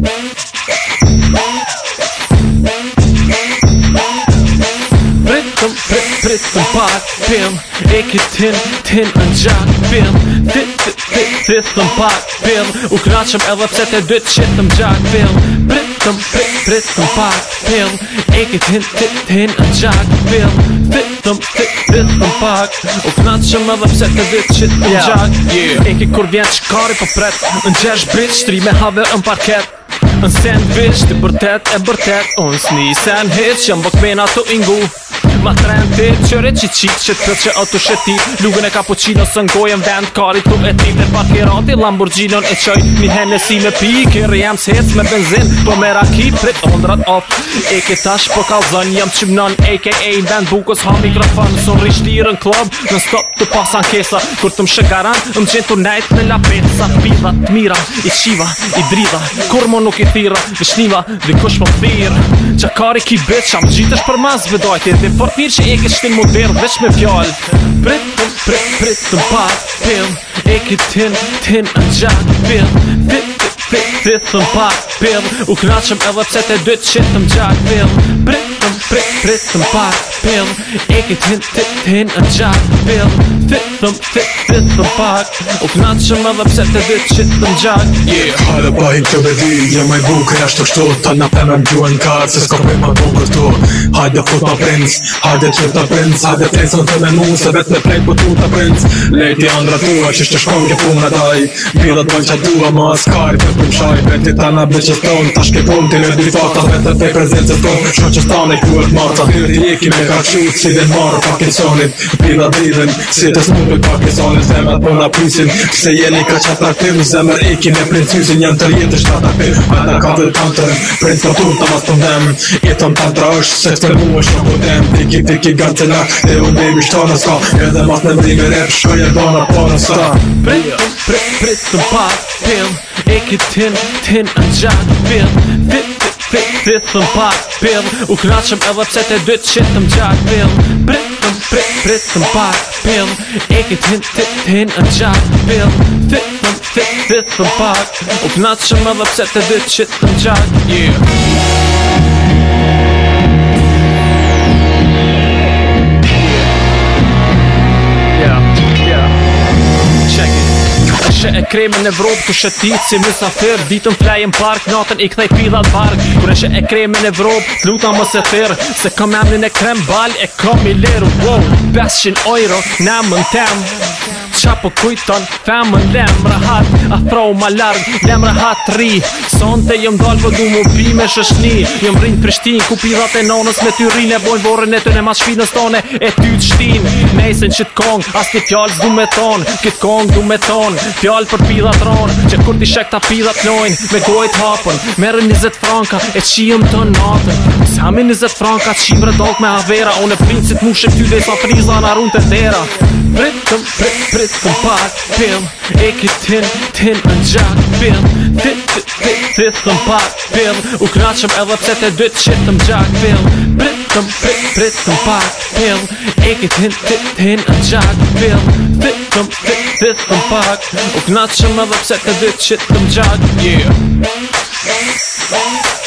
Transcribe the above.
Pritëm, pritëm, pritëm, pak, pim E ki tin, tin, në gjak, pim Ti, ti, ti, ti, thëm pak, pim U knaqëm edhe pse të dytë që të më gjak, pim Pritëm, pritëm, pritëm, pak, pim E ki tin, ti, tin, në gjak, pim Ti, ti, ti, ti, pak U knaqëm edhe pse të dytë që të gjak, yeah. E ki kur vjen që kari për po pret Në gjesh brit, shtri me have në parket Në sandwich të bërtet e bërtet Unë s'ni sandwich Jëmë bëk pena të ingu Ma tren të të qëre që qit që të që ato shëti Lugën e cappuccino së ngojë në vend kari të e ti Dhe pak e Lamborghini në e qoj Mi hene si me pi Kërë jam së hec me benzin Po me raki prit ondrat of E ke tash po kalë Jam qëm aka në vend bukës ha mikrofon Së në rishti rën klub Në stop të pasa në kesa Kur të më shëgaran Më gjenë të najt me la pesa Pivat mira I qiva I drida Kur më nuk i thira Vishnima Dhe kush më po fir Qa kari ki bitch Am më gjitësh për mas vedajt, e dhe për mirë që e ke shtin modern Vesh me fjall Prit, prit, prit të mpar Pim, e ke tin, tin në gjak Pim, pim, prit, prit të mpar Pim, u knaqëm edhe pse të dytë që të mgjak Pim, prit, prit, prit të mpar pill E këtë hinë të të hinë në gjatë pill Të të më të të të të pak U shumë edhe pse të dytë që të yeah. Hajde bahim të bedi, jam e bukë e ashtë të kështu Ta në pëmë më gjuën kartë, se s'ko për më bukë këtu Hajde fut ma princë, hajde që të princë Hajde fejësën të me mu, se vetë me prejtë për po tu të princë Lejti andra tua, që shtë shkon ke puna taj Bila të bënë tua, ma askaj, për për mshaj Beti ta në bëqës ton, ta shke pun, në prezencës ton, që stane, ku marta ti e har skilt sig den marapacken salig Bila bilen, sitter snubben bakom salen Stämmer på polisen Säger lika chattar till Stämmer icke med prinshusen Jämtar geter chattar till Alla kaveltanter Prins av tomtarnas tandem Etan tantra örs Sex förmåer som på dem Tiki tiki ganterna Det är hon babyrs tana ska Ödematten driver reps Höjer bana bara sta Pritt, pritt, Prit och bara Pinn Icke tinn, tinn, en jack, bin Fitt fit Rithëm pa pill U knaqëm edhe pse të dytë qitëm gjak pill Pritëm, pritëm, pritëm pa pill Ekit hin, tit, hin, në gjak pill Fitëm, fit, fitëm pa U knaqëm edhe pse të dytë qitëm gjak Yeah kremën në Evropë ku shëtit si mësafir Ditën në park, natën i kthej pilat park Kure shë e kremën në Evropë, luta më se thyrë Se kom emnin e krem balë e kom i liru wow, 500 euro, na më temë qa për po kujton Femën lem rahat, afro ma larg, lem rahat ri Son të jëm dalë Po du mu pi me shëshni Jëm rrinë prishtin, ku pidhat e nonës me ty rinë E bojnë vorën e të në mas shpinës tone e ty të shtin Mejsen që t'kong as të fjallës du me thonë Këtë kong du me thonë, fjallë për pidhat ronë Që kur t'i shek t'a pidhat nojnë me gojt hapën Merën 20 franka, e qijëm të natën Sami 20 franka, qim redok me havera Unë e princit mu shëptyde, pa friza në arun të tera Pritëm, prit, Kërës të pak pëm E ki tin, tin në gjak pëm Ti, ti, ti, ti të më pak pëm U knaqëm edhe pse të më gjak pëm Pritëm, prit, pritëm pak pëm E ki tin, tin, tin në gjak pëm Ti, ti, ti, ti të më pak U knaqëm edhe